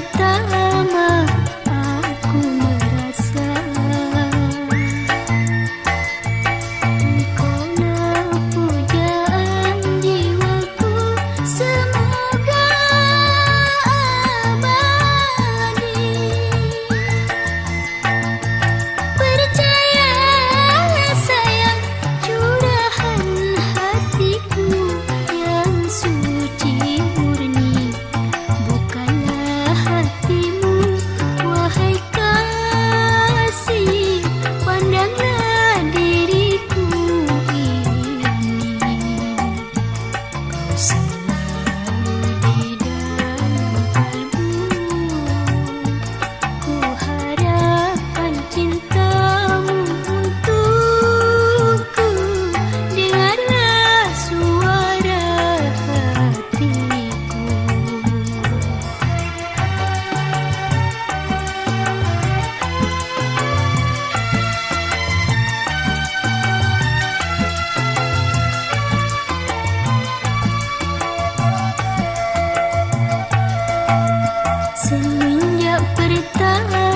kita lama Semenjak pertama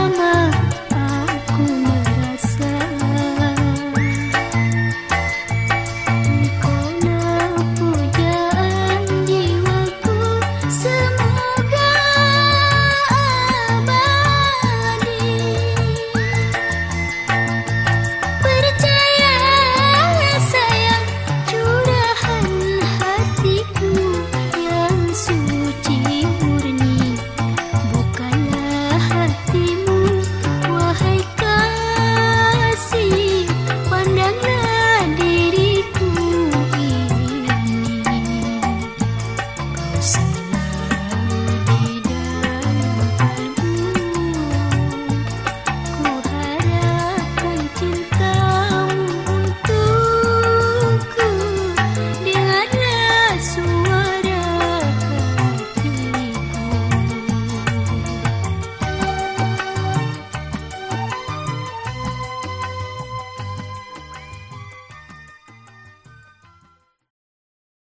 Podcast.